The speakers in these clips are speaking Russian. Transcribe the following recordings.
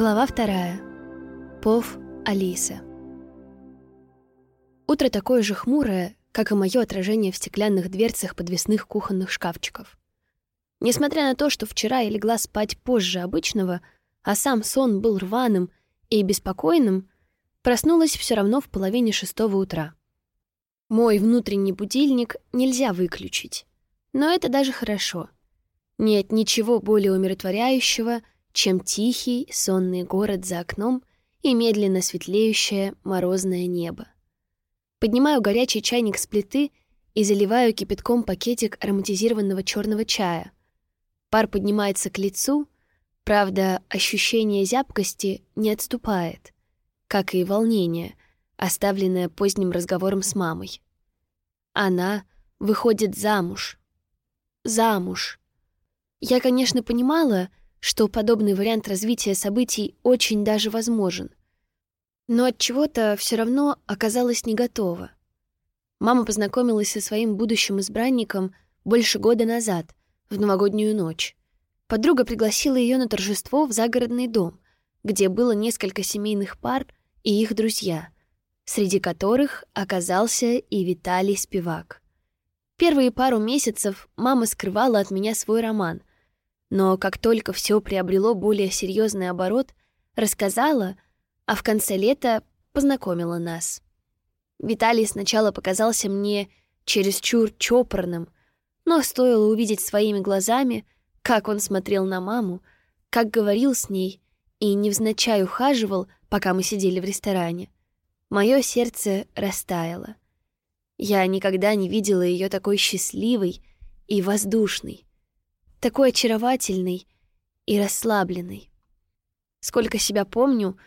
Глава вторая. Пов Алиса. Утро такое же хмурое, как и мое отражение в стеклянных дверцах подвесных кухонных шкафчиков. Несмотря на то, что вчера я легла спать позже обычного, а сам сон был рваным и беспокойным, проснулась все равно в половине шестого утра. Мой внутренний будильник нельзя выключить, но это даже хорошо. Нет ничего более умиротворяющего, чем тихий, сонный город за окном и медленно светлеющее морозное небо. Поднимаю горячий чайник с плиты и заливаю кипятком пакетик ароматизированного черного чая. Пар поднимается к лицу, правда, ощущение зябкости не отступает, как и волнение, оставленное поздним разговором с мамой. Она выходит замуж. Замуж. Я, конечно, понимала, что подобный вариант развития событий очень даже возможен. Но от чего-то все равно оказалась не готова. Мама познакомилась со своим будущим избранником больше года назад, в новогоднюю ночь. Подруга пригласила ее на торжество в загородный дом, где было несколько семейных пар и их друзья, среди которых оказался и Виталий Спивак. Первые пару месяцев мама скрывала от меня свой роман, но как только все приобрело более серьезный оборот, рассказала, а в конце лета познакомила нас. Виталий сначала показался мне чересчур чопорным, но стоило увидеть своими глазами, как он смотрел на маму, как говорил с ней и невзначай ухаживал, пока мы сидели в ресторане. Мое сердце растаяло. Я никогда не видела ее такой счастливой и воздушной такой очаровательный и расслабленный. Сколько себя помню,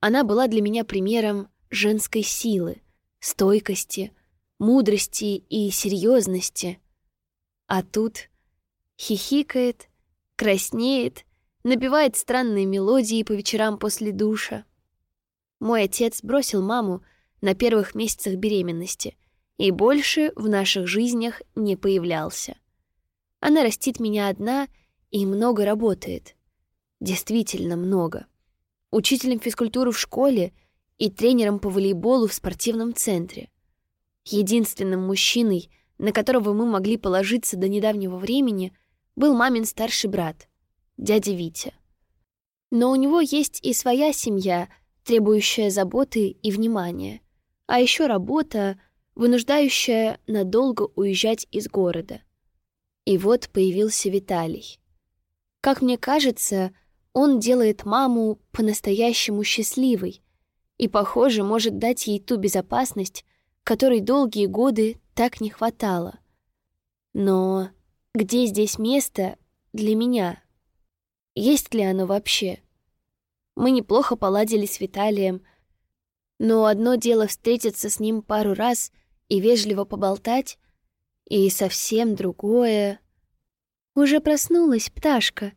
она была для меня примером женской силы, стойкости, мудрости и серьезности. А тут хихикает, краснеет, напевает странные мелодии по вечерам после душа. Мой отец бросил маму на первых месяцах беременности и больше в наших жизнях не появлялся. Она растит меня одна и много работает. Действительно много. Учителем физкультуры в школе и тренером по волейболу в спортивном центре. Единственным мужчиной, на которого мы могли положиться до недавнего времени, был мамин старший брат, дядя Витя. Но у него есть и своя семья, требующая заботы и внимания, а еще работа, вынуждающая надолго уезжать из города. И вот появился Виталий. Как мне кажется, он делает маму по-настоящему счастливой и, похоже, может дать ей ту безопасность, которой долгие годы так не хватало. Но где здесь место для меня? Есть ли оно вообще? Мы неплохо поладили с Виталием, но одно дело встретиться с ним пару раз и вежливо поболтать, и совсем другое... «Уже проснулась, пташка!»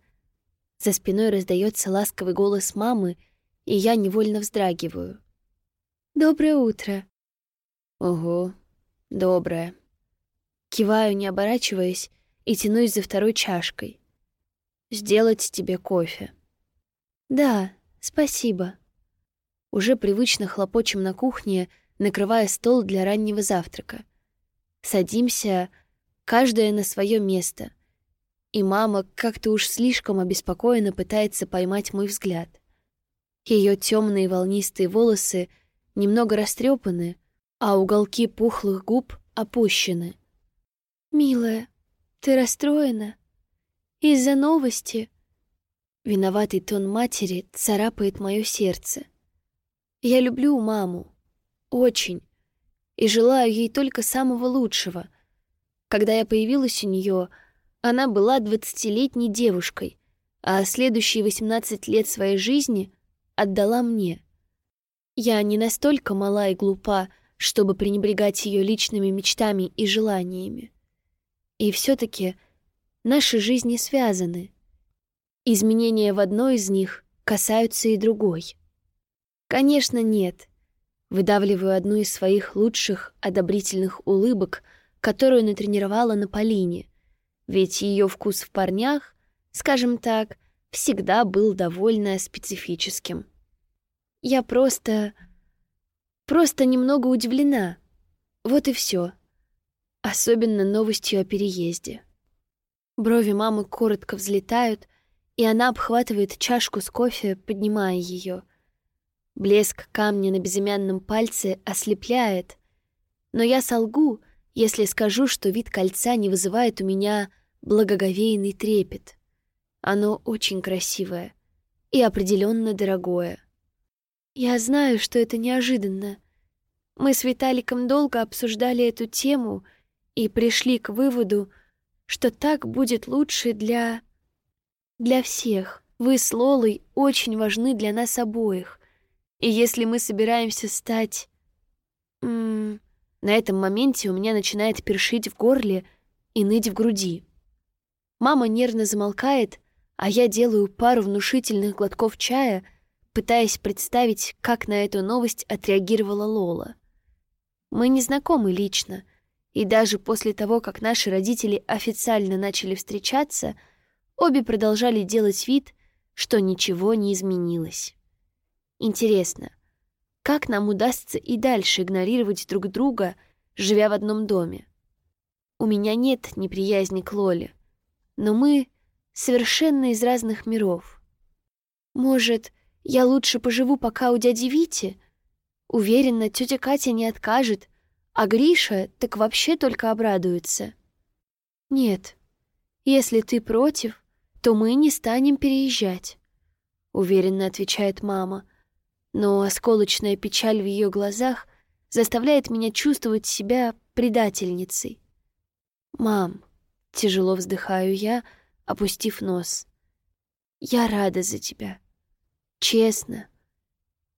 За спиной раздается ласковый голос мамы, и я невольно вздрагиваю. «Доброе утро!» «Ого, доброе!» Киваю, не оборачиваясь, и тянусь за второй чашкой. «Сделать тебе кофе?» «Да, спасибо». Уже привычно хлопочем на кухне, накрывая стол для раннего завтрака. Садимся, каждая на свое место. И мама как-то уж слишком обеспокоенно пытается поймать мой взгляд. Ее темные волнистые волосы немного растрепаны, а уголки пухлых губ опущены. «Милая, ты расстроена? Из-за новости?» Виноватый тон матери царапает мое сердце. Я люблю маму. Очень и желаю ей только самого лучшего. Когда я появилась у нее, она была двадцатилетней девушкой, а следующие восемнадцать лет своей жизни отдала мне. Я не настолько мала и глупа, чтобы пренебрегать ее личными мечтами и желаниями. И все таки наши жизни связаны. Изменения в одной из них касаются и другой. Конечно, нет — Выдавливаю одну из своих лучших одобрительных улыбок, которую натренировала на Полине. Ведь ее вкус в парнях, скажем так, всегда был довольно специфическим. Я просто... просто немного удивлена. Вот и все. Особенно новостью о переезде. Брови мамы коротко взлетают, и она обхватывает чашку с кофе, поднимая ее. Блеск камня на безымянном пальце ослепляет, но я солгу, если скажу, что вид кольца не вызывает у меня благоговейный трепет. Оно очень красивое и определенно дорогое. Я знаю, что это неожиданно. Мы с Виталиком долго обсуждали эту тему и пришли к выводу, что так будет лучше для... для всех. Вы с Лолой очень важны для нас обоих. И если мы собираемся стать... М -м, на этом моменте у меня начинает першить в горле и ныть в груди. Мама нервно замолкает, а я делаю пару внушительных глотков чая, пытаясь представить, как на эту новость отреагировала Лола. Мы не знакомы лично, и даже после того, как наши родители официально начали встречаться, обе продолжали делать вид, что ничего не изменилось. Интересно, как нам удастся и дальше игнорировать друг друга, живя в одном доме? У меня нет неприязни к Лоле, но мы совершенно из разных миров. Может, я лучше поживу пока у дяди Вити? Уверена, тетя Катя не откажет, а Гриша так вообще только обрадуется. Нет, если ты против, то мы не станем переезжать, уверенно отвечает мама но осколочная печаль в ее глазах заставляет меня чувствовать себя предательницей. «Мам», — тяжело вздыхаю я, опустив нос, — «я рада за тебя. Честно.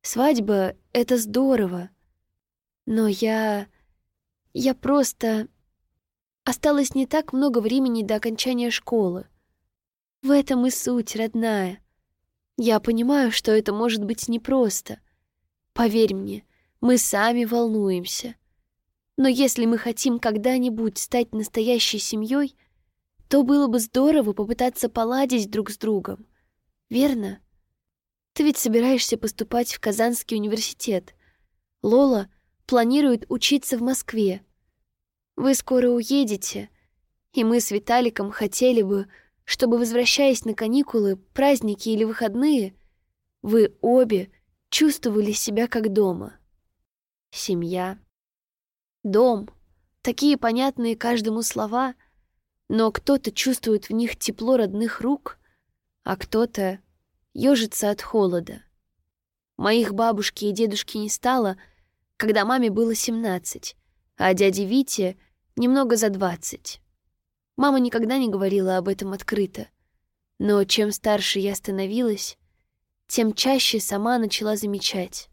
Свадьба — это здорово. Но я... я просто... Осталось не так много времени до окончания школы. В этом и суть, родная. Я понимаю, что это может быть непросто. Поверь мне, мы сами волнуемся. Но если мы хотим когда-нибудь стать настоящей семьей, то было бы здорово попытаться поладить друг с другом. Верно? Ты ведь собираешься поступать в Казанский университет. Лола планирует учиться в Москве. Вы скоро уедете, и мы с Виталиком хотели бы, чтобы, возвращаясь на каникулы, праздники или выходные, вы обе чувствовали себя как дома. Семья. Дом. Такие понятные каждому слова, но кто-то чувствует в них тепло родных рук, а кто-то ежится от холода. Моих бабушки и дедушки не стало, когда маме было семнадцать, а дяде Вите немного за двадцать. Мама никогда не говорила об этом открыто. Но чем старше я становилась, тем чаще сама начала замечать.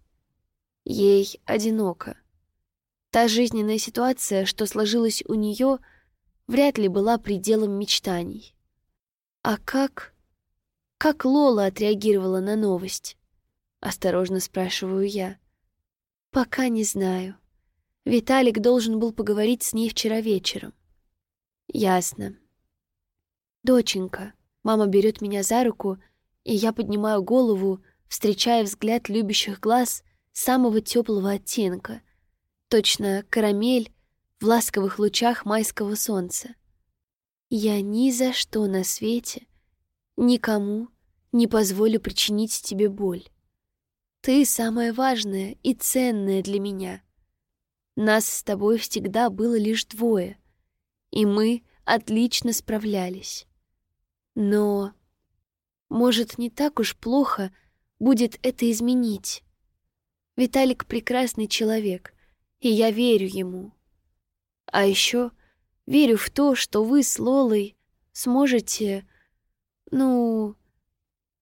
Ей одиноко. Та жизненная ситуация, что сложилась у нее, вряд ли была пределом мечтаний. А как... Как Лола отреагировала на новость? Осторожно спрашиваю я. Пока не знаю. Виталик должен был поговорить с ней вчера вечером. Ясно. Доченька, мама берет меня за руку, и я поднимаю голову, встречая взгляд любящих глаз самого теплого оттенка, точно карамель в ласковых лучах майского солнца. Я ни за что на свете никому не позволю причинить тебе боль. Ты самое важное и ценное для меня. Нас с тобой всегда было лишь двое — и мы отлично справлялись. Но, может, не так уж плохо будет это изменить. Виталик прекрасный человек, и я верю ему. А еще верю в то, что вы с Лолой сможете, ну,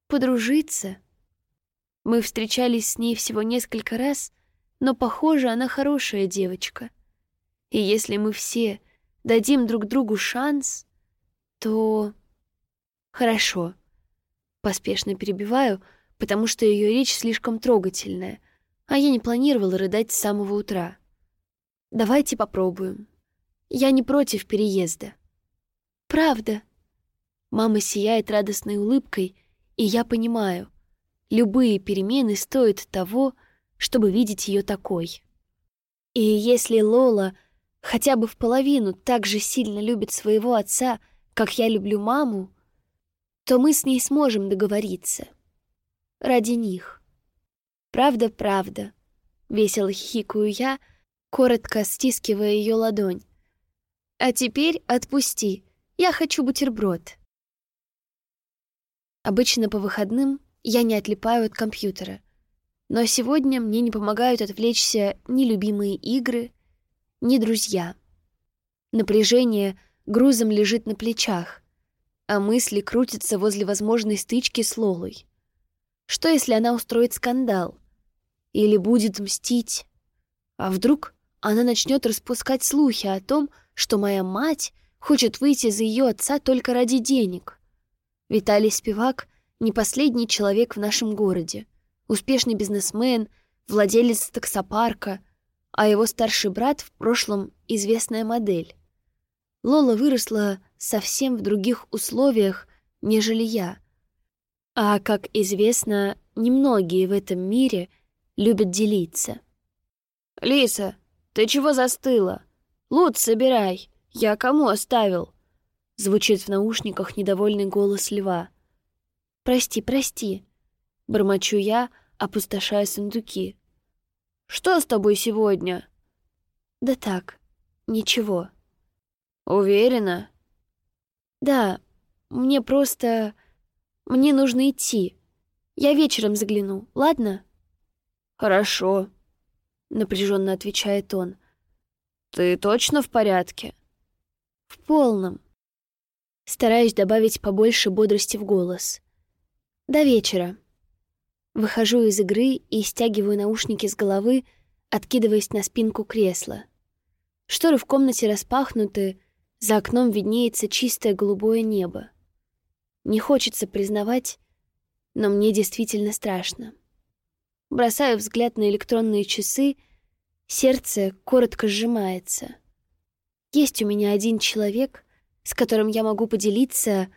подружиться. Мы встречались с ней всего несколько раз, но, похоже, она хорошая девочка. И если мы все дадим друг другу шанс, то... Хорошо. Поспешно перебиваю, потому что ее речь слишком трогательная, а я не планировала рыдать с самого утра. Давайте попробуем. Я не против переезда. Правда. Мама сияет радостной улыбкой, И я понимаю, любые перемены стоят того, чтобы видеть ее такой. И если Лола хотя бы в половину так же сильно любит своего отца, как я люблю маму, то мы с ней сможем договориться. Ради них. Правда, правда. Весело хихикаю я, коротко стискивая ее ладонь. А теперь отпусти. Я хочу бутерброд. Обычно по выходным я не отлипаю от компьютера. Но сегодня мне не помогают отвлечься ни любимые игры, ни друзья. Напряжение грузом лежит на плечах, а мысли крутятся возле возможной стычки с Лолой. Что, если она устроит скандал? Или будет мстить? А вдруг она начнет распускать слухи о том, что моя мать хочет выйти за ее отца только ради денег? Виталий Спивак — не последний человек в нашем городе — успешный бизнесмен, владелец таксопарка, а его старший брат в прошлом известная модель. Лола выросла совсем в других условиях, нежели я. А, как известно, немногие в этом мире любят делиться. «Лиса, ты чего застыла? Лут собирай, я кому оставил?» Звучит в наушниках недовольный голос льва. «Прости, прости», Бормочу я, опустошая сундуки. «Что с тобой сегодня?» «Да так, ничего». «Уверена?» «Да, мне просто... Мне нужно идти. Я вечером загляну, ладно?» «Хорошо», — напряженно отвечает он. «Ты точно в порядке?» «В полном». Стараюсь добавить побольше бодрости в голос. «До вечера». Выхожу из игры и стягиваю наушники с головы, откидываясь на спинку кресла. Шторы в комнате распахнуты, за окном виднеется чистое голубое небо. Не хочется признавать, но мне действительно страшно. Бросаю взгляд на электронные часы, сердце коротко сжимается. Есть у меня один человек, с которым я могу поделиться,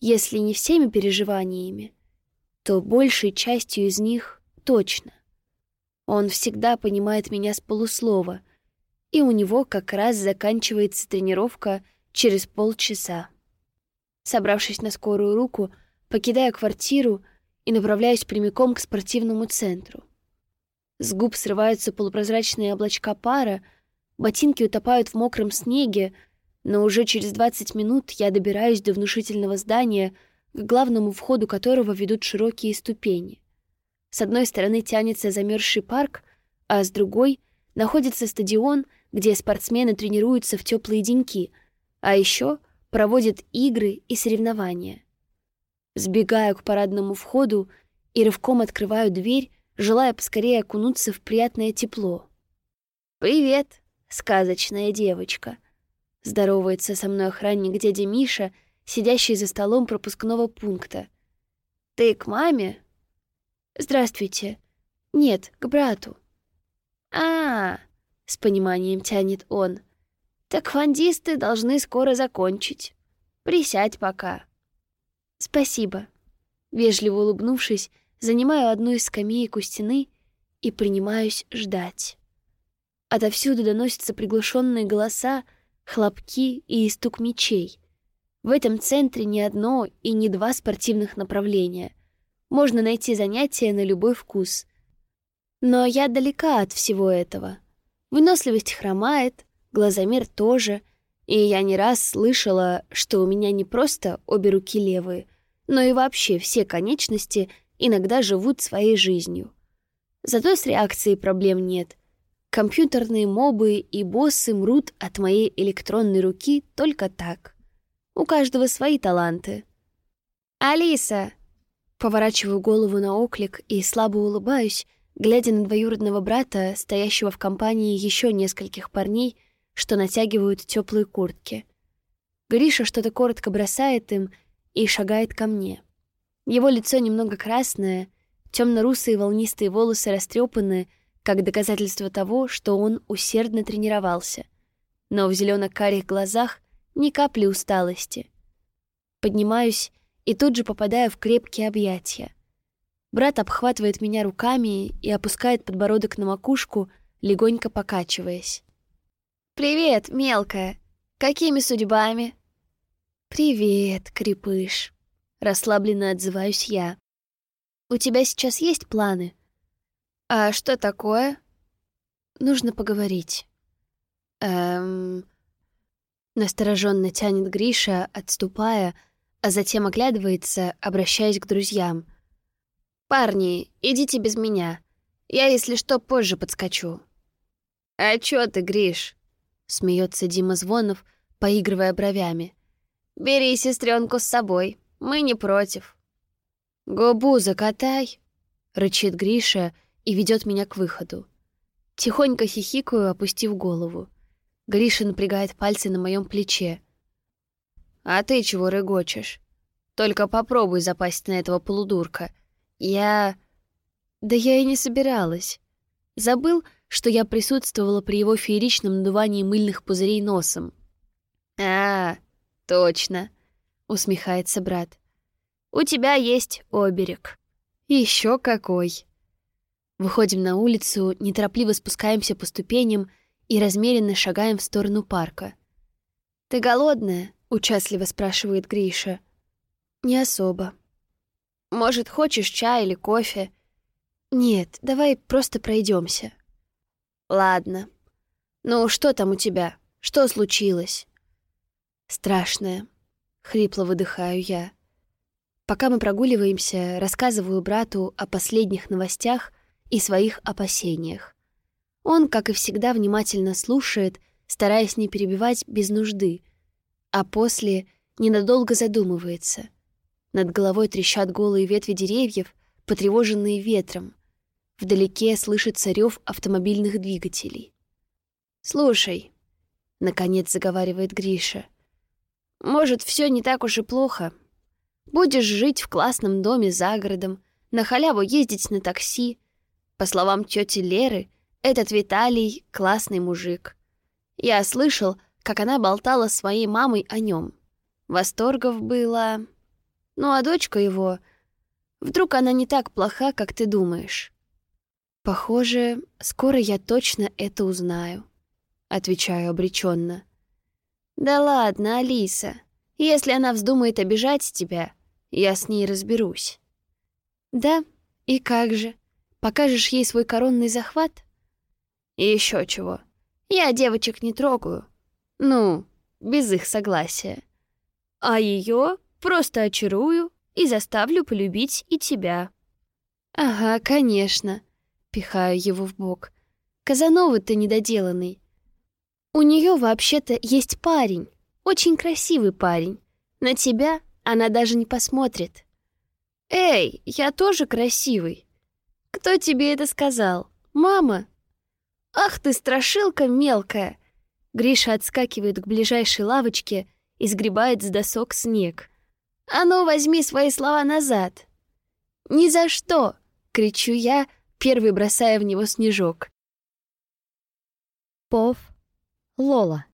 если не всеми переживаниями, то большей частью из них точно. Он всегда понимает меня с полуслова, и у него как раз заканчивается тренировка через полчаса. Собравшись на скорую руку, покидаю квартиру и направляюсь прямиком к спортивному центру. С губ срываются полупрозрачные облачка пара, ботинки утопают в мокром снеге, но уже через 20 минут я добираюсь до внушительного здания — к главному входу которого ведут широкие ступени. С одной стороны тянется замерзший парк, а с другой находится стадион, где спортсмены тренируются в теплые деньки, а еще проводят игры и соревнования. Сбегаю к парадному входу и рывком открываю дверь, желая поскорее окунуться в приятное тепло. «Привет, сказочная девочка!» Здоровается со мной охранник дядя Миша — сидящий за столом пропускного пункта. «Ты к маме?» «Здравствуйте. Нет, к брату». «А, -а, -а с пониманием тянет он. «Так фандисты должны скоро закончить. Присядь пока». «Спасибо». Вежливо улыбнувшись, занимаю одну из скамеек у стены и принимаюсь ждать. Отовсюду доносятся приглушенные голоса, хлопки и стук мечей. В этом центре не одно и не два спортивных направления. Можно найти занятия на любой вкус. Но я далека от всего этого. Выносливость хромает, глазомер тоже, и я не раз слышала, что у меня не просто обе руки левые, но и вообще все конечности иногда живут своей жизнью. Зато с реакцией проблем нет. Компьютерные мобы и боссы мрут от моей электронной руки только так. У каждого свои таланты. «Алиса!» Поворачиваю голову на оклик и слабо улыбаюсь, глядя на двоюродного брата, стоящего в компании еще нескольких парней, что натягивают теплые куртки. Гриша что-то коротко бросает им и шагает ко мне. Его лицо немного красное, темно-русые волнистые волосы растрепаны, как доказательство того, что он усердно тренировался. Но в зелено-карих глазах ни капли усталости. Поднимаюсь и тут же попадаю в крепкие объятия. Брат обхватывает меня руками и опускает подбородок на макушку, легонько покачиваясь. «Привет, мелкая! Какими судьбами?» «Привет, крепыш!» — расслабленно отзываюсь я. «У тебя сейчас есть планы?» «А что такое?» «Нужно поговорить». «Эм...» Настороженно тянет Гриша, отступая, а затем оглядывается, обращаясь к друзьям. «Парни, идите без меня. Я, если что, позже подскочу». «А чё ты, Гриш?» — смеется Дима Звонов, поигрывая бровями. «Бери сестренку с собой, мы не против». «Губу закатай», — рычит Гриша и ведет меня к выходу. Тихонько хихикаю, опустив голову. Гриша напрягает пальцы на моем плече. «А ты чего рыгочешь? Только попробуй запасть на этого полудурка. Я...» «Да я и не собиралась. Забыл, что я присутствовала при его фееричном надувании мыльных пузырей носом». «А, точно», — усмехается брат. «У тебя есть оберег». Еще какой!» Выходим на улицу, неторопливо спускаемся по ступеням и размеренно шагаем в сторону парка. «Ты голодная?» — участливо спрашивает Гриша. «Не особо». «Может, хочешь чай или кофе?» «Нет, давай просто пройдемся. «Ладно. Ну, что там у тебя? Что случилось?» «Страшное», — хрипло выдыхаю я. Пока мы прогуливаемся, рассказываю брату о последних новостях и своих опасениях. Он, как и всегда, внимательно слушает, стараясь не перебивать без нужды, а после ненадолго задумывается. Над головой трещат голые ветви деревьев, потревоженные ветром. Вдалеке слышится рев автомобильных двигателей. «Слушай», — наконец заговаривает Гриша, — «может, все не так уж и плохо. Будешь жить в классном доме за городом, на халяву ездить на такси, по словам тети Леры, этот Виталий — классный мужик. Я слышал, как она болтала своей мамой о нем. Восторгов было... Ну а дочка его... Вдруг она не так плоха, как ты думаешь? Похоже, скоро я точно это узнаю. Отвечаю обреченно. Да ладно, Алиса. Если она вздумает обижать тебя, я с ней разберусь. Да, и как же? Покажешь ей свой коронный захват? И еще чего. Я девочек не трогаю. Ну, без их согласия. А ее просто очарую и заставлю полюбить и тебя. Ага, конечно. Пихаю его в бок. Казанова ты недоделанный. У нее вообще-то есть парень. Очень красивый парень. На тебя она даже не посмотрит. Эй, я тоже красивый. «Кто тебе это сказал? Мама?» «Ах ты, страшилка мелкая!» Гриша отскакивает к ближайшей лавочке и сгребает с досок снег. «А ну, возьми свои слова назад!» «Ни за что!» — кричу я, первый бросая в него снежок. Пов. Лола.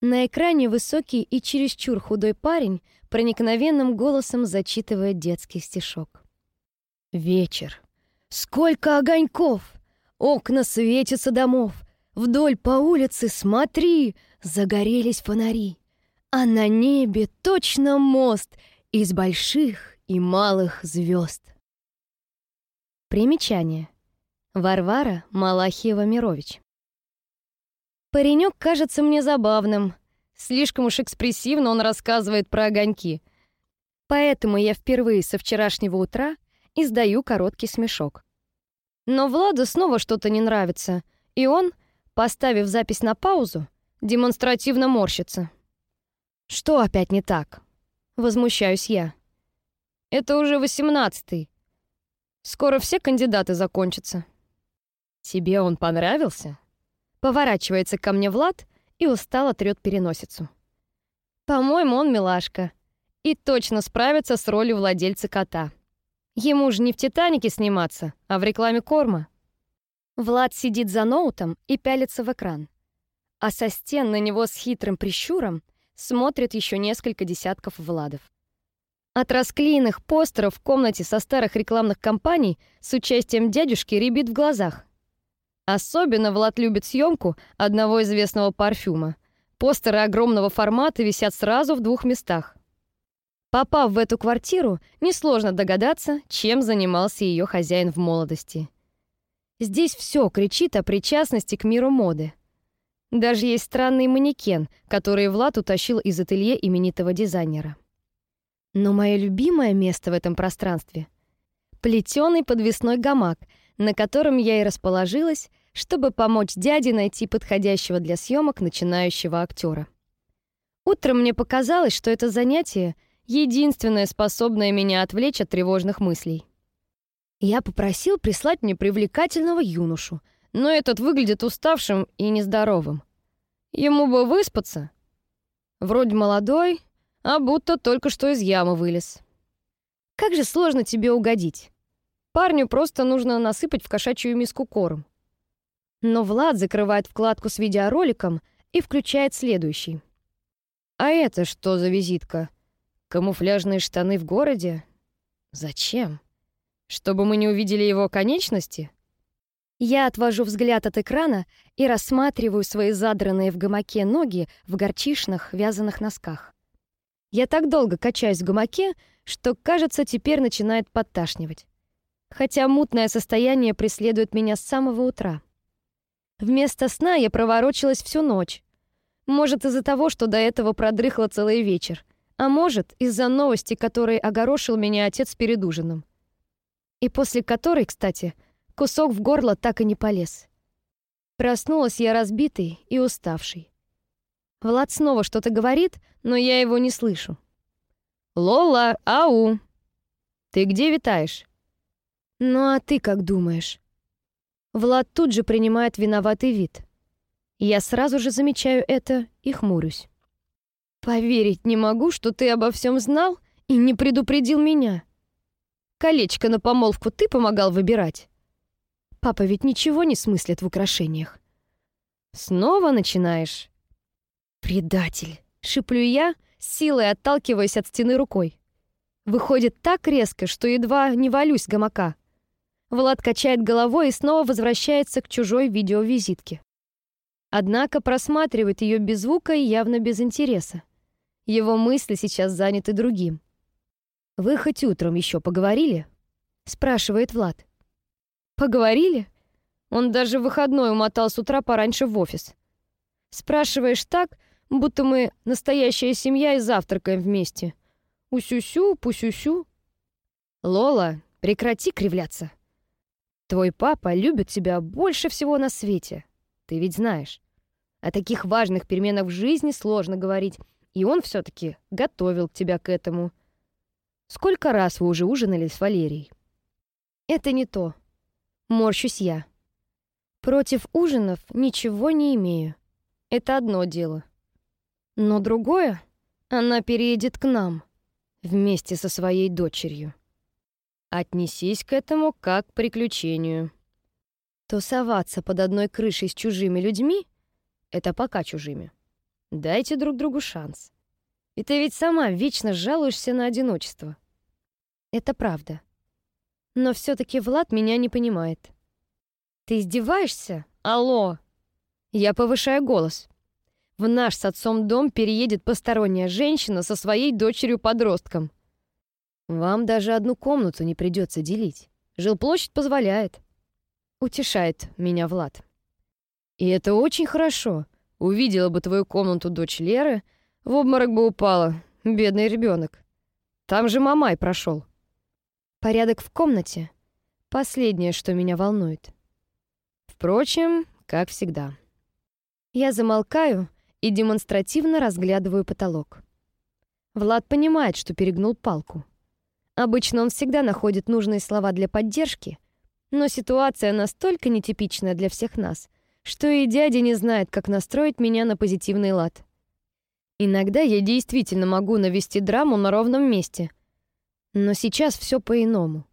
На экране высокий и чересчур худой парень проникновенным голосом зачитывает детский стишок. Вечер. Сколько огоньков! Окна светятся домов. Вдоль по улице, смотри, загорелись фонари. А на небе точно мост из больших и малых звезд. Примечание. Варвара Малахиева-Мирович. Паренек кажется мне забавным. Слишком уж экспрессивно он рассказывает про огоньки. Поэтому я впервые со вчерашнего утра — издаю короткий смешок. Но Владу снова что-то не нравится, и он, поставив запись на паузу, демонстративно морщится. «Что опять не так?» — возмущаюсь я. «Это уже восемнадцатый. Скоро все кандидаты закончатся». «Тебе он понравился?» Поворачивается ко мне Влад и устало трёт переносицу. «По-моему, он милашка и точно справится с ролью владельца кота». Ему же не в «Титанике» сниматься, а в рекламе корма. Влад сидит за ноутом и пялится в экран. А со стен на него с хитрым прищуром смотрят еще несколько десятков Владов. От расклеенных постеров в комнате со старых рекламных кампаний с участием дядюшки рябит в глазах. Особенно Влад любит съемку одного известного парфюма. Постеры огромного формата висят сразу в двух местах. Попав в эту квартиру, несложно догадаться, чем занимался ее хозяин в молодости. Здесь все кричит о причастности к миру моды. Даже есть странный манекен, который Влад утащил из ателье именитого дизайнера. Но мое любимое место в этом пространстве — плетеный подвесной гамак, на котором я и расположилась, чтобы помочь дяде найти подходящего для съемок начинающего актера. Утром мне показалось, что это занятие — единственное способное меня отвлечь от тревожных мыслей. Я попросил прислать мне привлекательного юношу, но этот выглядит уставшим и нездоровым. Ему бы выспаться. Вроде молодой, а будто только что из ямы вылез. Как же сложно тебе угодить. Парню просто нужно насыпать в кошачью миску корм. Но Влад закрывает вкладку с видеороликом и включает следующий. А это что за визитка? Камуфляжные штаны в городе? Зачем? Чтобы мы не увидели его конечности? Я отвожу взгляд от экрана и рассматриваю свои задранные в гамаке ноги в горчишных вязаных носках. Я так долго качаюсь в гамаке, что, кажется, теперь начинает подташнивать. Хотя мутное состояние преследует меня с самого утра. Вместо сна я проворочилась всю ночь. Может, из-за того, что до этого продрыхла целый вечер, а может, из-за новости, которой огорошил меня отец перед ужином. И после которой, кстати, кусок в горло так и не полез. Проснулась я разбитой и уставшей. Влад снова что-то говорит, но я его не слышу. «Лола, ау! Ты где витаешь?» «Ну а ты как думаешь?» Влад тут же принимает виноватый вид. Я сразу же замечаю это и хмурюсь. «Поверить не могу, что ты обо всем знал и не предупредил меня. Колечко на помолвку ты помогал выбирать. Папа ведь ничего не смыслит в украшениях. Снова начинаешь?» «Предатель!» — шиплю я, силой отталкиваясь от стены рукой. Выходит так резко, что едва не валюсь гамака. Влад качает головой и снова возвращается к чужой видеовизитке. Однако просматривает ее без звука и явно без интереса. Его мысли сейчас заняты другим. «Вы хоть утром еще поговорили?» — спрашивает Влад. «Поговорили?» Он даже в выходной умотал с утра пораньше в офис. Спрашиваешь так, будто мы настоящая семья и завтракаем вместе. Усюсю, пусюсю. Лола, прекрати кривляться. Твой папа любит тебя больше всего на свете. Ты ведь знаешь. О таких важных переменах в жизни сложно говорить, и он все таки готовил тебя к этому. Сколько раз вы уже ужинали с Валерией? Это не то. Морщусь я. Против ужинов ничего не имею. Это одно дело. Но другое — она переедет к нам вместе со своей дочерью. Отнесись к этому как к приключению. Тусоваться под одной крышей с чужими людьми — это пока чужими. Дайте друг другу шанс. И ты ведь сама вечно жалуешься на одиночество. Это правда. Но все таки Влад меня не понимает. Ты издеваешься? Алло! Я повышаю голос. В наш с отцом дом переедет посторонняя женщина со своей дочерью-подростком. Вам даже одну комнату не придется делить. Жилплощадь позволяет. Утешает меня Влад. И это очень хорошо. Увидела бы твою комнату дочь Леры, в обморок бы упала. Бедный ребенок. Там же мамай прошел. Порядок в комнате — последнее, что меня волнует. Впрочем, как всегда. Я замолкаю и демонстративно разглядываю потолок. Влад понимает, что перегнул палку. Обычно он всегда находит нужные слова для поддержки, но ситуация настолько нетипичная для всех нас, что и дядя не знает, как настроить меня на позитивный лад. Иногда я действительно могу навести драму на ровном месте, но сейчас все по-иному.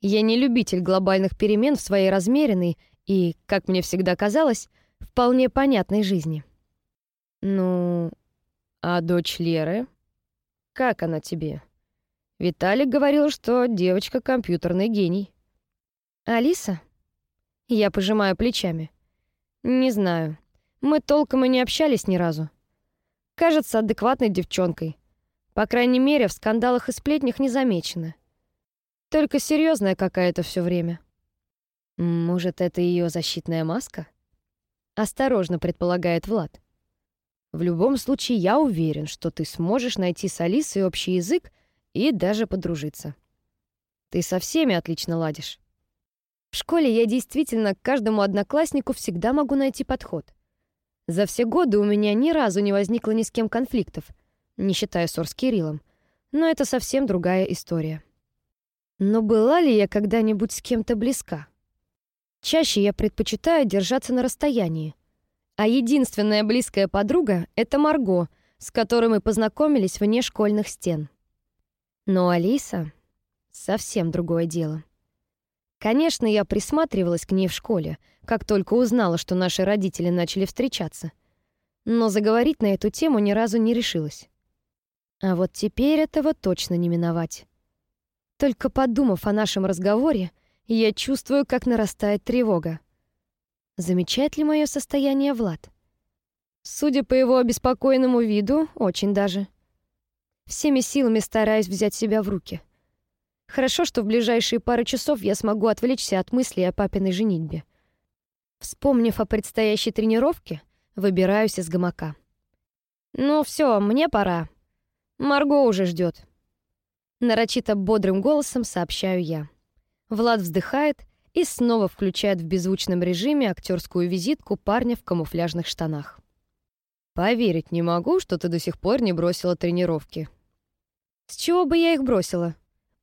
Я не любитель глобальных перемен в своей размеренной и, как мне всегда казалось, вполне понятной жизни. Ну, А дочь Леры? Как она тебе? Виталик говорил, что девочка компьютерный гений. Алиса? Я пожимаю плечами. Не знаю. Мы толком и не общались ни разу. Кажется адекватной девчонкой. По крайней мере, в скандалах и сплетнях не замечено. Только серьезная какая-то все время. Может, это ее защитная маска? Осторожно предполагает Влад. В любом случае, я уверен, что ты сможешь найти с Алисой общий язык и даже подружиться. Ты со всеми отлично ладишь. В школе я действительно к каждому однокласснику всегда могу найти подход. За все годы у меня ни разу не возникло ни с кем конфликтов, не считая ссор с Кириллом. Но это совсем другая история. Но была ли я когда-нибудь с кем-то близка? Чаще я предпочитаю держаться на расстоянии. А единственная близкая подруга — это Марго, с которой мы познакомились вне школьных стен. Но Алиса — совсем другое дело. Конечно, я присматривалась к ней в школе, как только узнала, что наши родители начали встречаться. Но заговорить на эту тему ни разу не решилась. А вот теперь этого точно не миновать. Только подумав о нашем разговоре, я чувствую, как нарастает тревога. Замечает ли мое состояние Влад? Судя по его обеспокоенному виду, очень даже. Всеми силами стараюсь взять себя в руки — Хорошо, что в ближайшие пару часов я смогу отвлечься от мыслей о папиной женитьбе. Вспомнив о предстоящей тренировке, выбираюсь из гамака. «Ну все, мне пора. Марго уже ждет. Нарочито бодрым голосом сообщаю я. Влад вздыхает и снова включает в беззвучном режиме актерскую визитку парня в камуфляжных штанах. «Поверить не могу, что ты до сих пор не бросила тренировки». «С чего бы я их бросила?»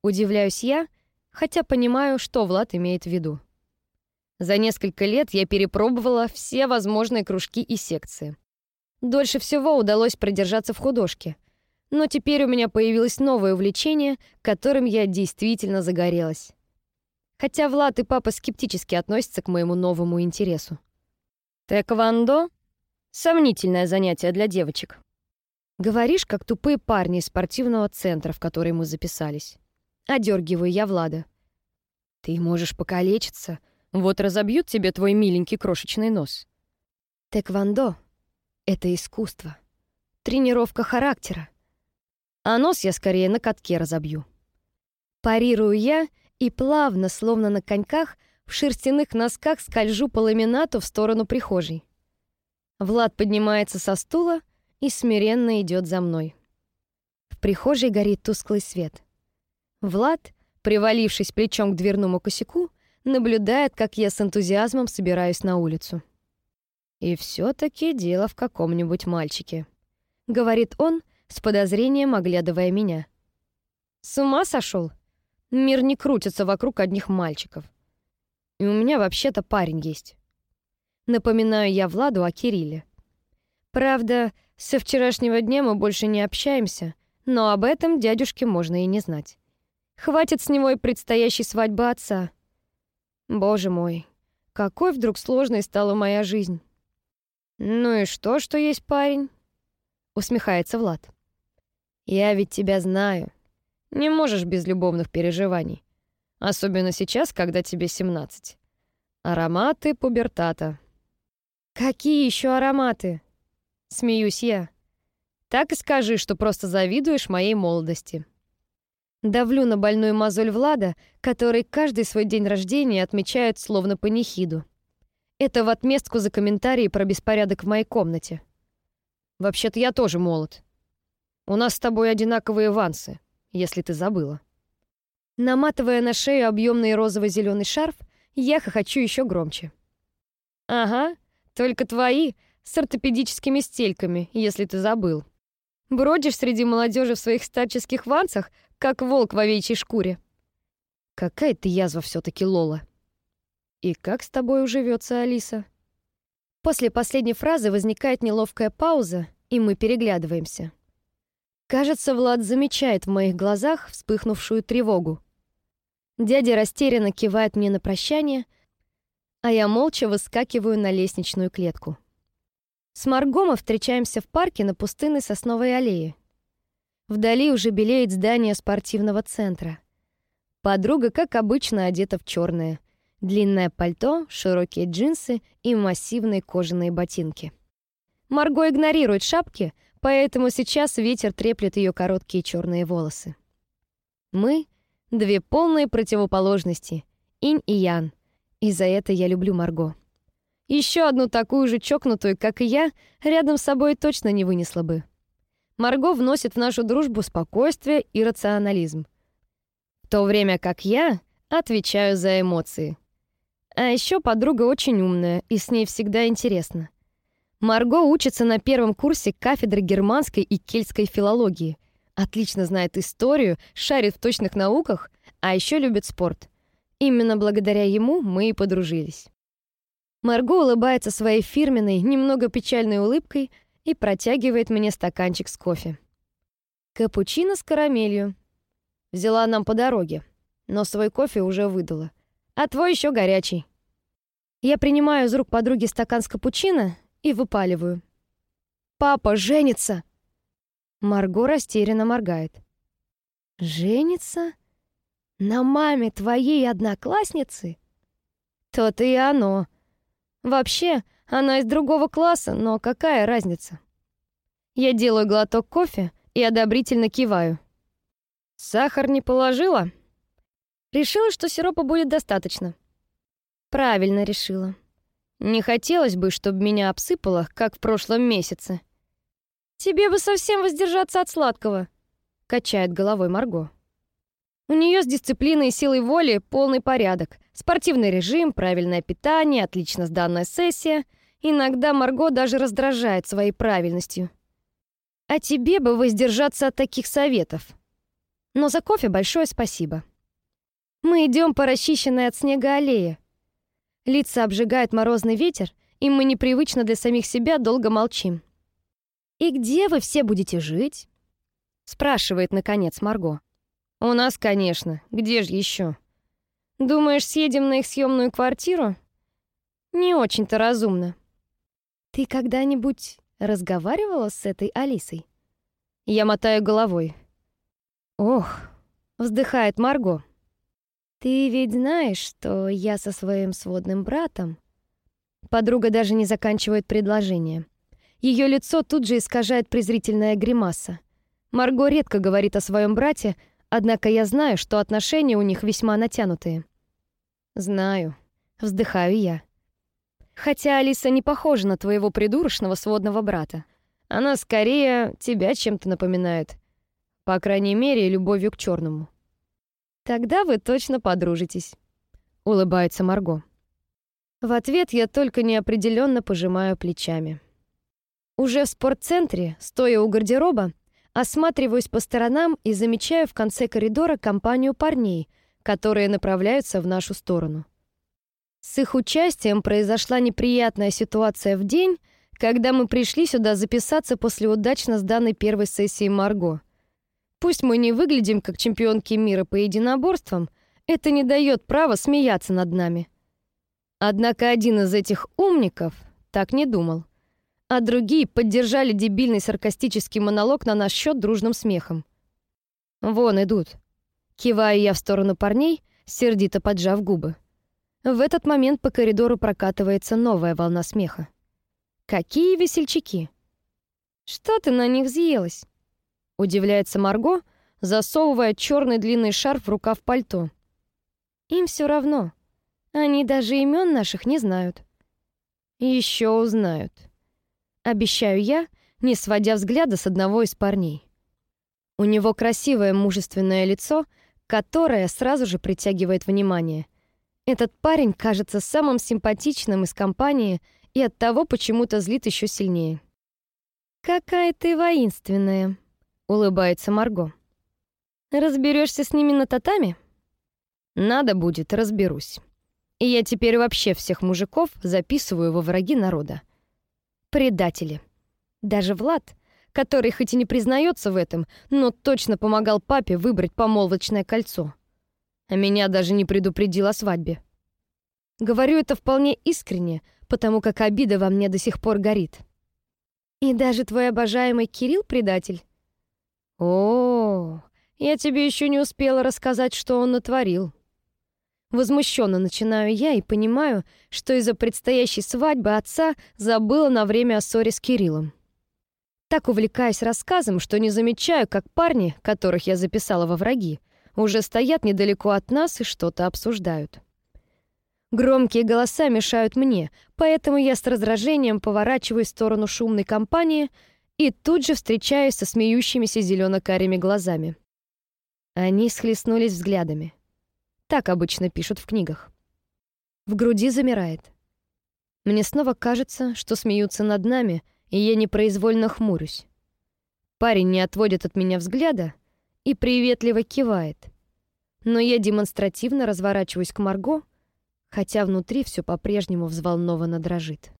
Удивляюсь я, хотя понимаю, что Влад имеет в виду. За несколько лет я перепробовала все возможные кружки и секции. Дольше всего удалось продержаться в художке. Но теперь у меня появилось новое увлечение, которым я действительно загорелась. Хотя Влад и папа скептически относятся к моему новому интересу. Тэквондо — сомнительное занятие для девочек. Говоришь, как тупые парни из спортивного центра, в который мы записались. Одергиваю я Влада. «Ты можешь покалечиться. Вот разобьют тебе твой миленький крошечный нос». Тэквондо — это искусство. Тренировка характера. А нос я скорее на катке разобью. Парирую я и плавно, словно на коньках, в шерстяных носках скольжу по ламинату в сторону прихожей. Влад поднимается со стула и смиренно идет за мной. В прихожей горит тусклый свет. Влад, привалившись плечом к дверному косяку, наблюдает, как я с энтузиазмом собираюсь на улицу. «И все-таки дело в каком-нибудь мальчике», — говорит он, с подозрением оглядывая меня. «С ума сошел? Мир не крутится вокруг одних мальчиков. И у меня вообще-то парень есть». Напоминаю я Владу о Кирилле. Правда, со вчерашнего дня мы больше не общаемся, но об этом дядюшке можно и не знать. Хватит с него и предстоящей свадьбы отца. Боже мой, какой вдруг сложной стала моя жизнь. Ну и что, что есть парень? Усмехается Влад. Я ведь тебя знаю. Не можешь без любовных переживаний. Особенно сейчас, когда тебе 17. Ароматы пубертата. Какие еще ароматы? Смеюсь я. Так и скажи, что просто завидуешь моей молодости. Давлю на больную мозоль Влада, который каждый свой день рождения отмечает словно панихиду. Это в отместку за комментарии про беспорядок в моей комнате. Вообще-то я тоже молод. У нас с тобой одинаковые вансы, если ты забыла. Наматывая на шею объемный розово-зеленый шарф, я хохочу еще громче. Ага, только твои с ортопедическими стельками, если ты забыл. Бродишь среди молодежи в своих старческих ванцах, как волк в овечьей шкуре. Какая ты язва все таки Лола. И как с тобой уживется Алиса? После последней фразы возникает неловкая пауза, и мы переглядываемся. Кажется, Влад замечает в моих глазах вспыхнувшую тревогу. Дядя растерянно кивает мне на прощание, а я молча выскакиваю на лестничную клетку. С Марго мы встречаемся в парке на пустынной сосновой аллее. Вдали уже белеет здание спортивного центра. Подруга, как обычно, одета в черное. Длинное пальто, широкие джинсы и массивные кожаные ботинки. Марго игнорирует шапки, поэтому сейчас ветер треплет ее короткие черные волосы. Мы — две полные противоположности, инь и ян, и за это я люблю Марго. Еще одну такую же чокнутую, как и я, рядом с собой точно не вынесла бы. Марго вносит в нашу дружбу спокойствие и рационализм. В то время как я отвечаю за эмоции. А еще подруга очень умная, и с ней всегда интересно. Марго учится на первом курсе кафедры германской и кельтской филологии. Отлично знает историю, шарит в точных науках, а еще любит спорт. Именно благодаря ему мы и подружились. Марго улыбается своей фирменной, немного печальной улыбкой, и протягивает мне стаканчик с кофе. Капучино с карамелью. Взяла нам по дороге, но свой кофе уже выдала. А твой еще горячий. Я принимаю из рук подруги стакан с капучино и выпаливаю. «Папа женится!» Марго растерянно моргает. «Женится? На маме твоей одноклассницы?» «То-то и оно. Вообще, она из другого класса, но какая разница? Я делаю глоток кофе и одобрительно киваю. Сахар не положила? Решила, что сиропа будет достаточно. Правильно решила. Не хотелось бы, чтобы меня обсыпало, как в прошлом месяце. Тебе бы совсем воздержаться от сладкого, качает головой Марго. У нее с дисциплиной и силой воли полный порядок. Спортивный режим, правильное питание, отлично сданная сессия. Иногда Марго даже раздражает своей правильностью. А тебе бы воздержаться от таких советов. Но за кофе большое спасибо. Мы идем по расчищенной от снега аллее. Лица обжигает морозный ветер, и мы непривычно для самих себя долго молчим. «И где вы все будете жить?» спрашивает, наконец, Марго. «У нас, конечно. Где же еще? Думаешь, съедем на их съемную квартиру? Не очень-то разумно. Ты когда-нибудь разговаривала с этой Алисой? Я мотаю головой. Ох, вздыхает Марго. Ты ведь знаешь, что я со своим сводным братом. Подруга даже не заканчивает предложение. Ее лицо тут же искажает презрительная гримаса. Марго редко говорит о своем брате, Однако я знаю, что отношения у них весьма натянутые. Знаю, вздыхаю я. Хотя Алиса не похожа на твоего придурочного сводного брата. Она скорее тебя чем-то напоминает. По крайней мере, любовью к черному. Тогда вы точно подружитесь, улыбается Марго. В ответ я только неопределенно пожимаю плечами. Уже в спортцентре, стоя у гардероба, Осматриваюсь по сторонам и замечаю в конце коридора компанию парней, которые направляются в нашу сторону. С их участием произошла неприятная ситуация в день, когда мы пришли сюда записаться после удачно сданной первой сессии Марго. Пусть мы не выглядим как чемпионки мира по единоборствам, это не дает права смеяться над нами. Однако один из этих умников так не думал а другие поддержали дебильный саркастический монолог на наш счет дружным смехом. «Вон идут». Киваю я в сторону парней, сердито поджав губы. В этот момент по коридору прокатывается новая волна смеха. «Какие весельчаки!» «Что ты на них съелась?» Удивляется Марго, засовывая черный длинный шарф в рукав пальто. «Им все равно. Они даже имен наших не знают». Еще узнают обещаю я, не сводя взгляда с одного из парней. У него красивое мужественное лицо, которое сразу же притягивает внимание. Этот парень кажется самым симпатичным из компании и оттого почему-то злит еще сильнее. «Какая ты воинственная», — улыбается Марго. Разберешься с ними на татами?» «Надо будет, разберусь. И я теперь вообще всех мужиков записываю во враги народа предатели. Даже Влад, который хоть и не признается в этом, но точно помогал папе выбрать помолвочное кольцо. А меня даже не предупредил о свадьбе. Говорю это вполне искренне, потому как обида во мне до сих пор горит. И даже твой обожаемый Кирилл предатель? О, я тебе еще не успела рассказать, что он натворил. Возмущенно начинаю я и понимаю, что из-за предстоящей свадьбы отца забыла на время о ссоре с Кириллом. Так увлекаюсь рассказом, что не замечаю, как парни, которых я записала во враги, уже стоят недалеко от нас и что-то обсуждают. Громкие голоса мешают мне, поэтому я с раздражением поворачиваюсь в сторону шумной компании и тут же встречаюсь со смеющимися зелено-карими глазами. Они схлестнулись взглядами. Так обычно пишут в книгах. В груди замирает. Мне снова кажется, что смеются над нами, и я непроизвольно хмурюсь. Парень не отводит от меня взгляда и приветливо кивает. Но я демонстративно разворачиваюсь к Марго, хотя внутри все по-прежнему взволнованно дрожит.